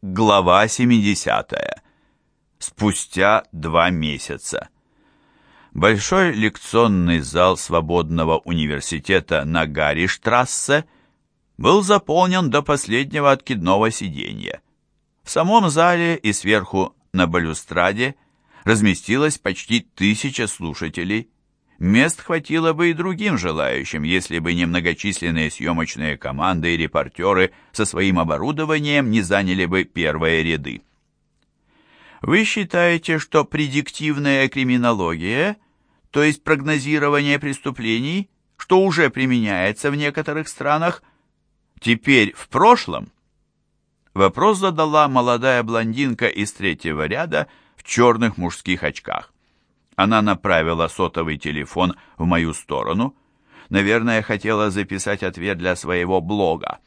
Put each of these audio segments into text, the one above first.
Глава 70. Спустя два месяца. Большой лекционный зал Свободного университета на Гарри-штрассе был заполнен до последнего откидного сиденья. В самом зале и сверху на балюстраде разместилось почти тысяча слушателей. Мест хватило бы и другим желающим, если бы не многочисленные съемочные команды и репортеры со своим оборудованием не заняли бы первые ряды. Вы считаете, что предиктивная криминология, то есть прогнозирование преступлений, что уже применяется в некоторых странах, теперь в прошлом? Вопрос задала молодая блондинка из третьего ряда в черных мужских очках. Она направила сотовый телефон в мою сторону. Наверное, хотела записать ответ для своего блога.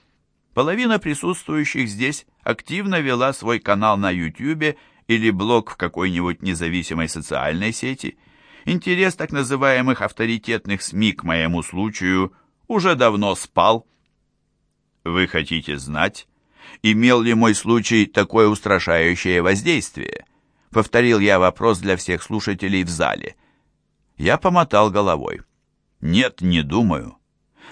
Половина присутствующих здесь активно вела свой канал на YouTube или блог в какой-нибудь независимой социальной сети. Интерес так называемых авторитетных СМИ к моему случаю уже давно спал. Вы хотите знать, имел ли мой случай такое устрашающее воздействие? Повторил я вопрос для всех слушателей в зале. Я помотал головой. Нет, не думаю.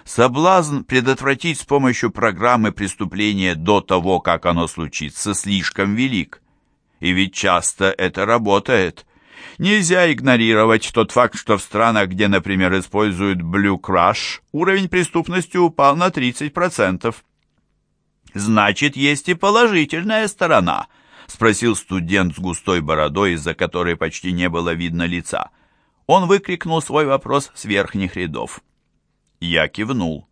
Соблазн предотвратить с помощью программы преступления до того, как оно случится, слишком велик. И ведь часто это работает. Нельзя игнорировать тот факт, что в странах, где, например, используют Blue Crush, уровень преступности упал на 30%. Значит, есть и положительная сторона – спросил студент с густой бородой, из-за которой почти не было видно лица. Он выкрикнул свой вопрос с верхних рядов. Я кивнул.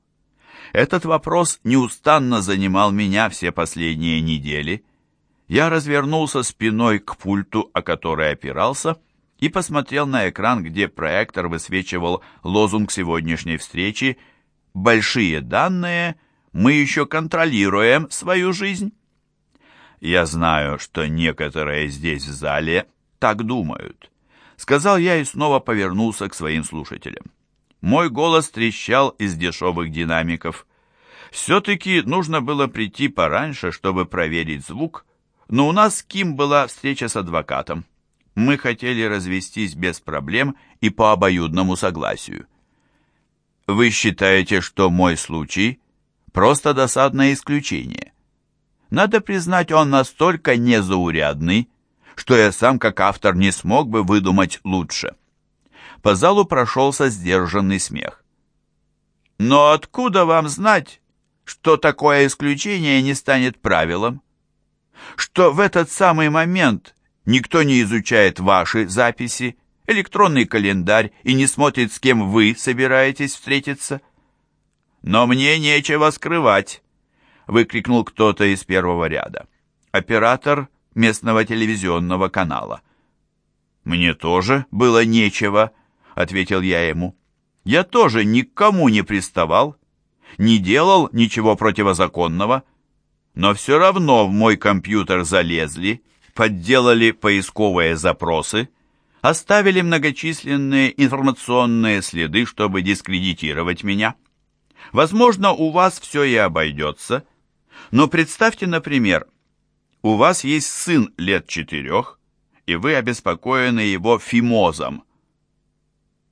Этот вопрос неустанно занимал меня все последние недели. Я развернулся спиной к пульту, о который опирался, и посмотрел на экран, где проектор высвечивал лозунг сегодняшней встречи «Большие данные, мы еще контролируем свою жизнь». Я знаю, что некоторые здесь в зале так думают. Сказал я и снова повернулся к своим слушателям. Мой голос трещал из дешевых динамиков. Все-таки нужно было прийти пораньше, чтобы проверить звук, но у нас с Ким была встреча с адвокатом. Мы хотели развестись без проблем и по обоюдному согласию. Вы считаете, что мой случай – просто досадное исключение? Надо признать, он настолько незаурядный, что я сам как автор не смог бы выдумать лучше. По залу прошелся сдержанный смех. Но откуда вам знать, что такое исключение не станет правилом? Что в этот самый момент никто не изучает ваши записи, электронный календарь и не смотрит, с кем вы собираетесь встретиться? Но мне нечего скрывать выкрикнул кто-то из первого ряда. Оператор местного телевизионного канала. «Мне тоже было нечего», — ответил я ему. «Я тоже никому не приставал, не делал ничего противозаконного, но все равно в мой компьютер залезли, подделали поисковые запросы, оставили многочисленные информационные следы, чтобы дискредитировать меня. Возможно, у вас все и обойдется, — но представьте, например, у вас есть сын лет четырех, и вы обеспокоены его фимозом.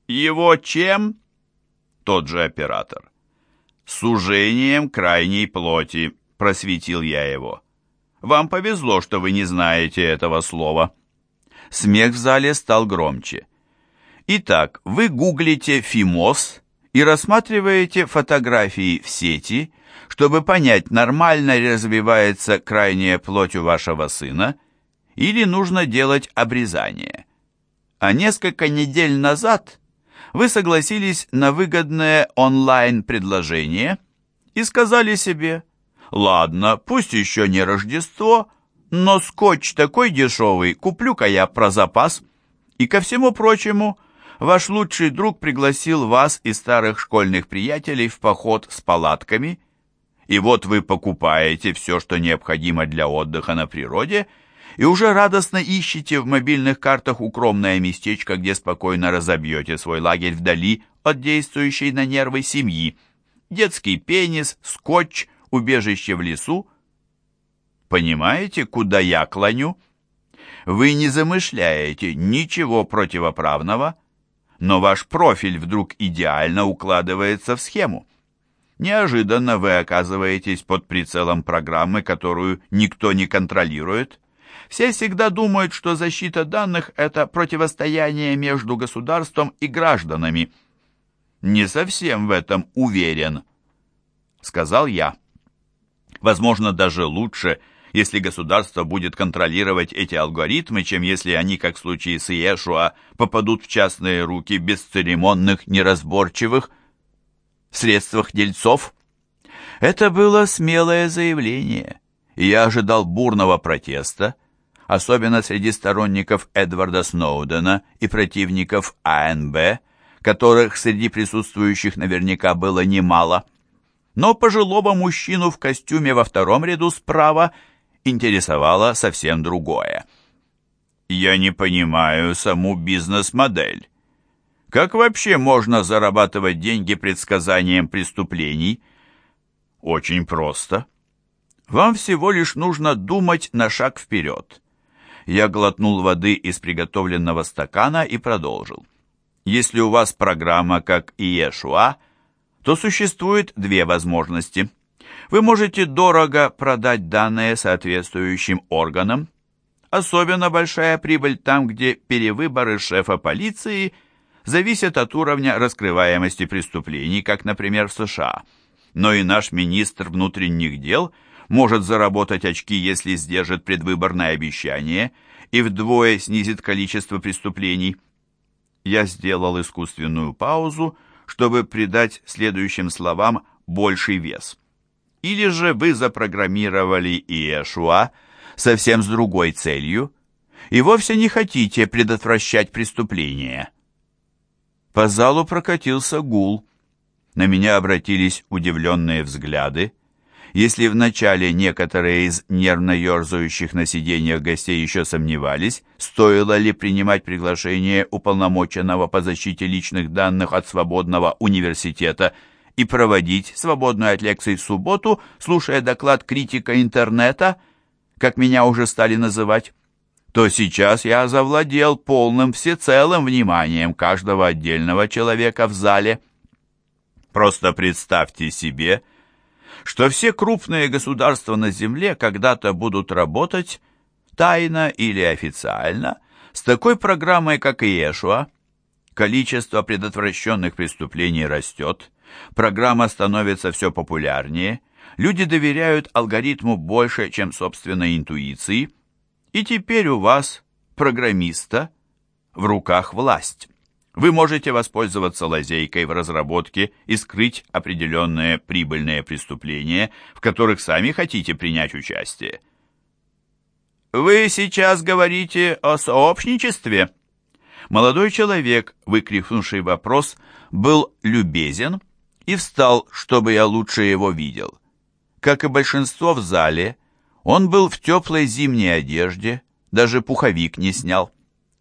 Его чем? Тот же оператор. Сужением крайней плоти, просветил я его. Вам повезло, что вы не знаете этого слова. Смех в зале стал громче. Итак, вы гуглите «фимоз» и рассматриваете фотографии в сети – чтобы понять, нормально развивается крайняя плоть у вашего сына, или нужно делать обрезание. А несколько недель назад вы согласились на выгодное онлайн-предложение и сказали себе, «Ладно, пусть еще не Рождество, но скотч такой дешевый, куплю-ка я про запас». И ко всему прочему, ваш лучший друг пригласил вас и старых школьных приятелей в поход с палатками – и вот вы покупаете все, что необходимо для отдыха на природе, и уже радостно ищете в мобильных картах укромное местечко, где спокойно разобьете свой лагерь вдали от действующей на нервы семьи. Детский пенис, скотч, убежище в лесу. Понимаете, куда я клоню? Вы не замышляете ничего противоправного, но ваш профиль вдруг идеально укладывается в схему. Неожиданно вы оказываетесь под прицелом программы, которую никто не контролирует. Все всегда думают, что защита данных – это противостояние между государством и гражданами. Не совсем в этом уверен, сказал я. Возможно, даже лучше, если государство будет контролировать эти алгоритмы, чем если они, как в случае с Иешуа, попадут в частные руки бесцеремонных, неразборчивых, средствах дельцов. Это было смелое заявление, и я ожидал бурного протеста, особенно среди сторонников Эдварда Сноудена и противников АНБ, которых среди присутствующих наверняка было немало. Но пожилого мужчину в костюме во втором ряду справа интересовало совсем другое. «Я не понимаю саму бизнес-модель. Как вообще можно зарабатывать деньги предсказанием преступлений? Очень просто. Вам всего лишь нужно думать на шаг вперед. Я глотнул воды из приготовленного стакана и продолжил. Если у вас программа как Иешуа, то существует две возможности. Вы можете дорого продать данные соответствующим органам. Особенно большая прибыль там, где перевыборы шефа полиции – зависят от уровня раскрываемости преступлений, как, например, в США. Но и наш министр внутренних дел может заработать очки, если сдержит предвыборное обещание и вдвое снизит количество преступлений. Я сделал искусственную паузу, чтобы придать следующим словам больший вес. Или же вы запрограммировали Иешуа совсем с другой целью и вовсе не хотите предотвращать преступления. По залу прокатился гул. На меня обратились удивленные взгляды. Если вначале некоторые из нервно ерзающих на сиденьях гостей еще сомневались, стоило ли принимать приглашение уполномоченного по защите личных данных от свободного университета и проводить свободную от лекций в субботу, слушая доклад критика интернета, как меня уже стали называть, то сейчас я завладел полным всецелым вниманием каждого отдельного человека в зале. Просто представьте себе, что все крупные государства на Земле когда-то будут работать тайно или официально с такой программой, как Иешуа. Количество предотвращенных преступлений растет, программа становится все популярнее, люди доверяют алгоритму больше, чем собственной интуиции – и теперь у вас, программиста, в руках власть. Вы можете воспользоваться лазейкой в разработке и скрыть определенные прибыльные преступления, в которых сами хотите принять участие. «Вы сейчас говорите о сообщничестве?» Молодой человек, выкрикнувший вопрос, был любезен и встал, чтобы я лучше его видел. Как и большинство в зале, он был в теплой зимней одежде, даже пуховик не снял.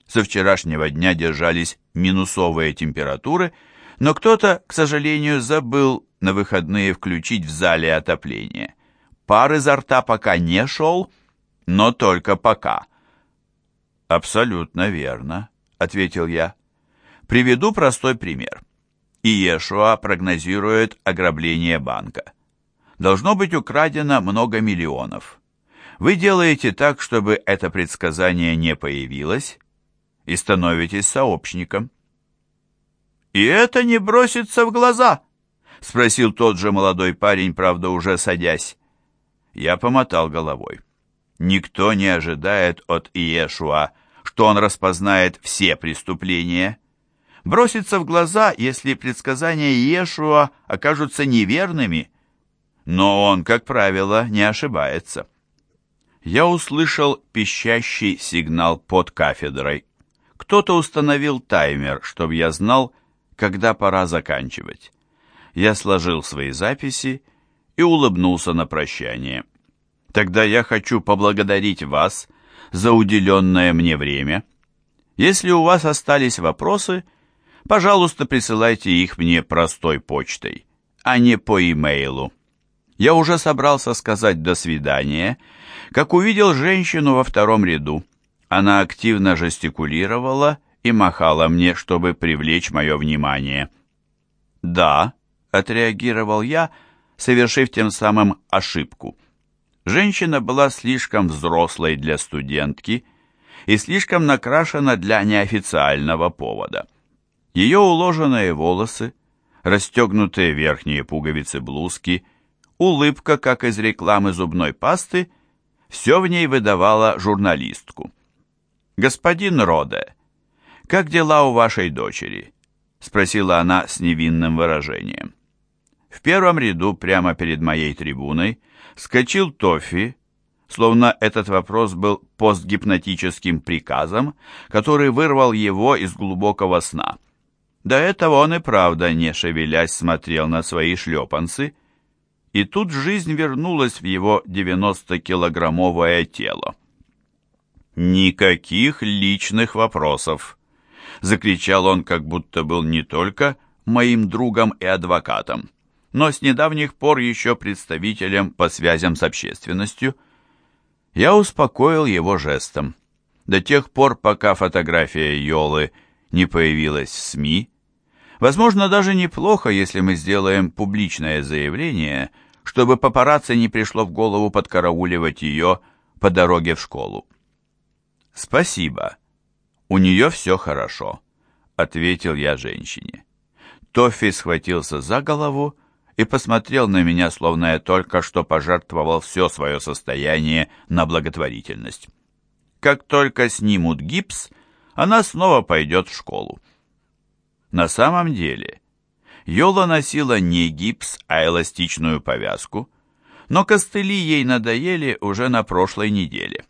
Со вчерашнего дня держались минусовые температуры, но кто-то, к сожалению, забыл на выходные включить в зале отопление. Пар изо рта пока не шел, но только пока. «Абсолютно верно», — ответил я. «Приведу простой пример. Иешуа прогнозирует ограбление банка. Должно быть украдено много миллионов. Вы делаете так, чтобы это предсказание не появилось, и становитесь сообщником. «И это не бросится в глаза?» — спросил тот же молодой парень, правда, уже садясь. Я помотал головой. Никто не ожидает от Иешуа, что он распознает все преступления. Бросится в глаза, если предсказания Иешуа окажутся неверными, но он, как правило, не ошибается я услышал пищащий сигнал под кафедрой. Кто-то установил таймер, чтобы я знал, когда пора заканчивать. Я сложил свои записи и улыбнулся на прощание. Тогда я хочу поблагодарить вас за уделенное мне время. Если у вас остались вопросы, пожалуйста, присылайте их мне простой почтой, а не по имейлу. Я уже собрался сказать «до свидания», Как увидел женщину во втором ряду, она активно жестикулировала и махала мне, чтобы привлечь мое внимание. «Да», — отреагировал я, совершив тем самым ошибку. Женщина была слишком взрослой для студентки и слишком накрашена для неофициального повода. Ее уложенные волосы, расстегнутые верхние пуговицы блузки, улыбка, как из рекламы зубной пасты, все в ней выдавало журналистку. «Господин Роде, как дела у вашей дочери?» — спросила она с невинным выражением. В первом ряду, прямо перед моей трибуной, скочил Тофи, словно этот вопрос был постгипнотическим приказом, который вырвал его из глубокого сна. До этого он и правда, не шевелясь, смотрел на свои шлепанцы, и тут жизнь вернулась в его 90-килограммовое тело. «Никаких личных вопросов!» — закричал он, как будто был не только моим другом и адвокатом, но с недавних пор еще представителем по связям с общественностью. Я успокоил его жестом. До тех пор, пока фотография Йолы не появилась в СМИ, Возможно, даже неплохо, если мы сделаем публичное заявление, чтобы папарацци не пришло в голову подкарауливать ее по дороге в школу. «Спасибо. У нее все хорошо», — ответил я женщине. Тоффи схватился за голову и посмотрел на меня, словно я только что пожертвовал все свое состояние на благотворительность. Как только снимут гипс, она снова пойдет в школу. На самом деле, Йола носила не гипс, а эластичную повязку, но костыли ей надоели уже на прошлой неделе.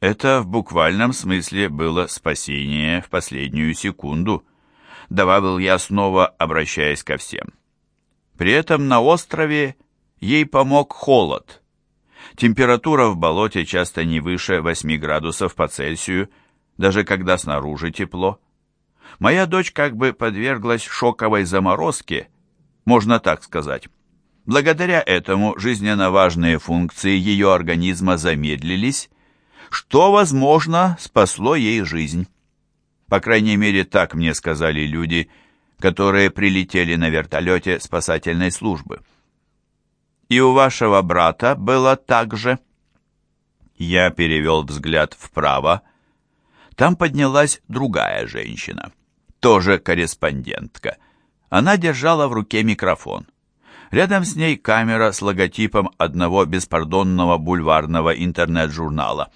Это в буквальном смысле было спасение в последнюю секунду, добавил я снова, обращаясь ко всем. При этом на острове ей помог холод. Температура в болоте часто не выше 8 градусов по Цельсию, даже когда снаружи тепло. Моя дочь как бы подверглась шоковой заморозке, можно так сказать. Благодаря этому жизненно важные функции ее организма замедлились, что, возможно, спасло ей жизнь. По крайней мере, так мне сказали люди, которые прилетели на вертолете спасательной службы. «И у вашего брата было так же?» Я перевел взгляд вправо. Там поднялась другая женщина тоже корреспондентка. Она держала в руке микрофон. Рядом с ней камера с логотипом одного беспардонного бульварного интернет-журнала.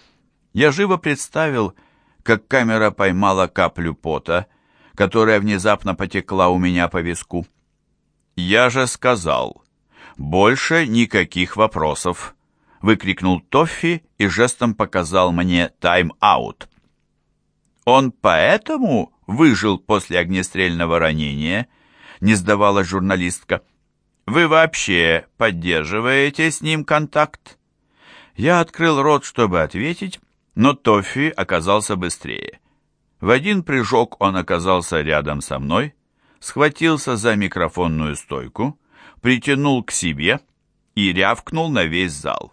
Я живо представил, как камера поймала каплю пота, которая внезапно потекла у меня по виску. «Я же сказал, больше никаких вопросов!» выкрикнул Тоффи и жестом показал мне тайм-аут. «Он поэтому выжил после огнестрельного ранения?» не сдавала журналистка. «Вы вообще поддерживаете с ним контакт?» Я открыл рот, чтобы ответить, но Тоффи оказался быстрее. В один прыжок он оказался рядом со мной, схватился за микрофонную стойку, притянул к себе и рявкнул на весь зал.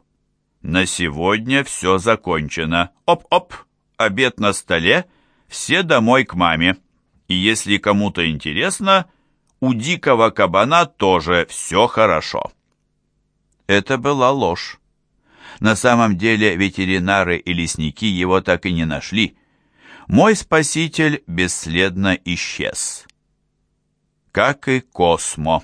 «На сегодня все закончено. Оп-оп! Обед на столе, все домой к маме. И если кому-то интересно, у дикого кабана тоже все хорошо. Это была ложь. На самом деле ветеринары и лесники его так и не нашли. Мой спаситель бесследно исчез. Как и Космо.